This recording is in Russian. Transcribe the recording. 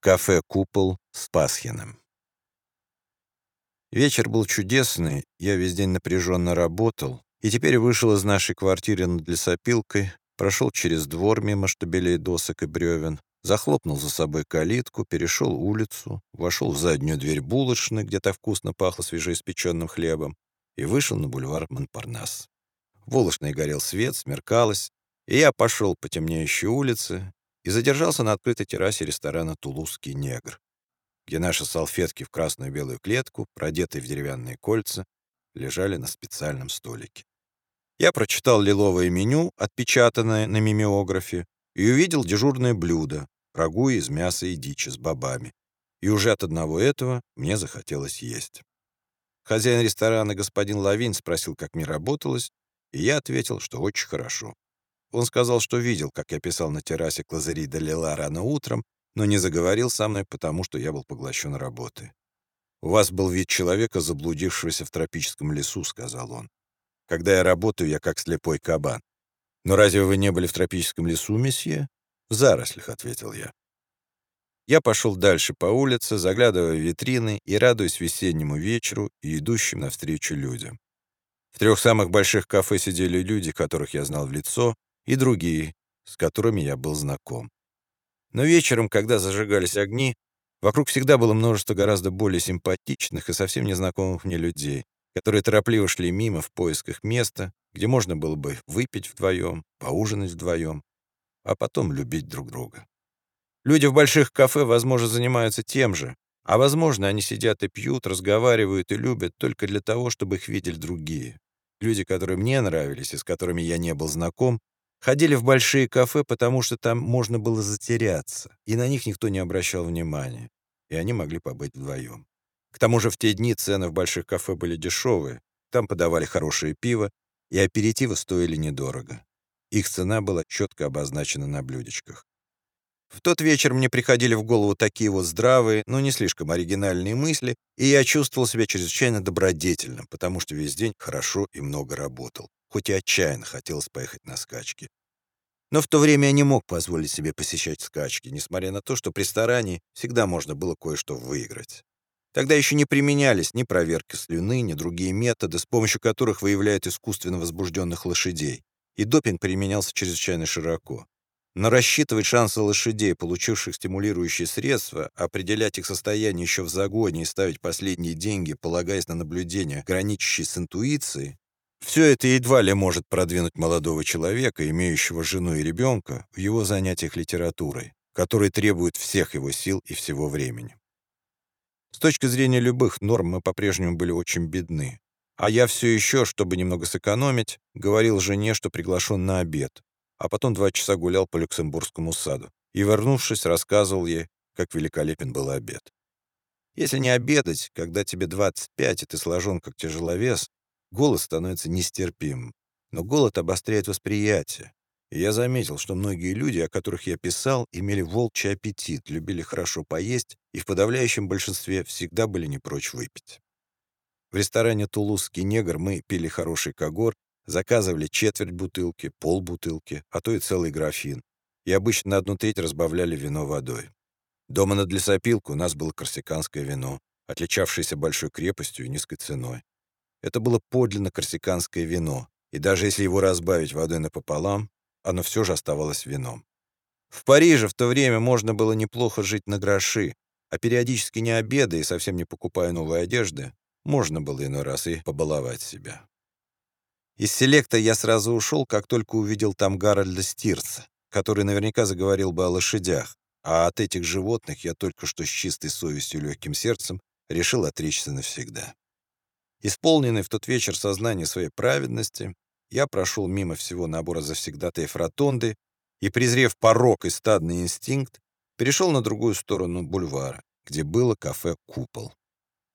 кафе «Купол» с Пасхиным. Вечер был чудесный, я весь день напряженно работал, и теперь вышел из нашей квартиры над лесопилкой, прошел через двор мимо штабелей досок и бревен, захлопнул за собой калитку, перешел улицу, вошел в заднюю дверь булочной, где так вкусно пахло свежеиспеченным хлебом, и вышел на бульвар Монпарнас. В булочной горел свет, смеркалось, и я пошел по темнеющей улице и задержался на открытой террасе ресторана «Тулузский негр», где наши салфетки в красную белую клетку, продетые в деревянные кольца, лежали на специальном столике. Я прочитал лиловое меню, отпечатанное на мимеографе, и увидел дежурное блюдо — рагу из мяса и дичи с бобами. И уже от одного этого мне захотелось есть. Хозяин ресторана, господин Лавин, спросил, как мне работалось, и я ответил, что очень хорошо. Он сказал, что видел, как я писал на террасе Клазари де Лила рано утром, но не заговорил со мной, потому что я был поглощен работой. «У вас был вид человека, заблудившегося в тропическом лесу», — сказал он. «Когда я работаю, я как слепой кабан». «Но разве вы не были в тропическом лесу, месье?» «В зарослях», — ответил я. Я пошел дальше по улице, заглядывая в витрины и радуясь весеннему вечеру и идущим навстречу людям. В трех самых больших кафе сидели люди, которых я знал в лицо, и другие, с которыми я был знаком. Но вечером, когда зажигались огни, вокруг всегда было множество гораздо более симпатичных и совсем незнакомых мне людей, которые торопливо шли мимо в поисках места, где можно было бы выпить вдвоем, поужинать вдвоем, а потом любить друг друга. Люди в больших кафе, возможно, занимаются тем же, а, возможно, они сидят и пьют, разговаривают и любят только для того, чтобы их видели другие. Люди, которые мне нравились и с которыми я не был знаком, Ходили в большие кафе, потому что там можно было затеряться, и на них никто не обращал внимания, и они могли побыть вдвоем. К тому же в те дни цены в больших кафе были дешевые, там подавали хорошее пиво, и аперитивы стоили недорого. Их цена была четко обозначена на блюдечках. В тот вечер мне приходили в голову такие вот здравые, но не слишком оригинальные мысли, и я чувствовал себя чрезвычайно добродетельным, потому что весь день хорошо и много работал хоть и отчаянно хотелось поехать на скачки. Но в то время я не мог позволить себе посещать скачки, несмотря на то, что при старании всегда можно было кое-что выиграть. Тогда еще не применялись ни проверки слюны, ни другие методы, с помощью которых выявляют искусственно возбужденных лошадей, и допинг применялся чрезвычайно широко. Но рассчитывать шансы лошадей, получивших стимулирующие средства, определять их состояние еще в загоне и ставить последние деньги, полагаясь на наблюдения, граничащие с интуицией, все это едва ли может продвинуть молодого человека, имеющего жену и ребенка, в его занятиях литературой, которые требуют всех его сил и всего времени. С точки зрения любых норм мы по-прежнему были очень бедны. А я все еще, чтобы немного сэкономить, говорил жене, что приглашен на обед, а потом два часа гулял по Люксембургскому саду и, вернувшись, рассказывал ей, как великолепен был обед. Если не обедать, когда тебе 25 и ты сложен как тяжеловес, голод становится нестерпимым. Но голод обостряет восприятие. И я заметил, что многие люди, о которых я писал, имели волчий аппетит, любили хорошо поесть и в подавляющем большинстве всегда были не прочь выпить. В ресторане «Тулузский негр» мы пили хороший когор, заказывали четверть бутылки, полбутылки, а то и целый графин, и обычно на одну треть разбавляли вино водой. Дома над лесопилку у нас было корсиканское вино, отличавшееся большой крепостью и низкой ценой. Это было подлинно корсиканское вино, и даже если его разбавить водой напополам, оно все же оставалось вином. В Париже в то время можно было неплохо жить на гроши, а периодически не обедая и совсем не покупая новой одежды, можно было иной раз и побаловать себя. Из селекта я сразу ушел, как только увидел там Гарольда Стирца, который наверняка заговорил бы о лошадях, а от этих животных я только что с чистой совестью и легким сердцем решил отречься навсегда. Исполненный в тот вечер сознание своей праведности, я прошел мимо всего набора завсегдатаев ротонды и, презрев порог и стадный инстинкт, перешел на другую сторону бульвара, где было кафе «Купол».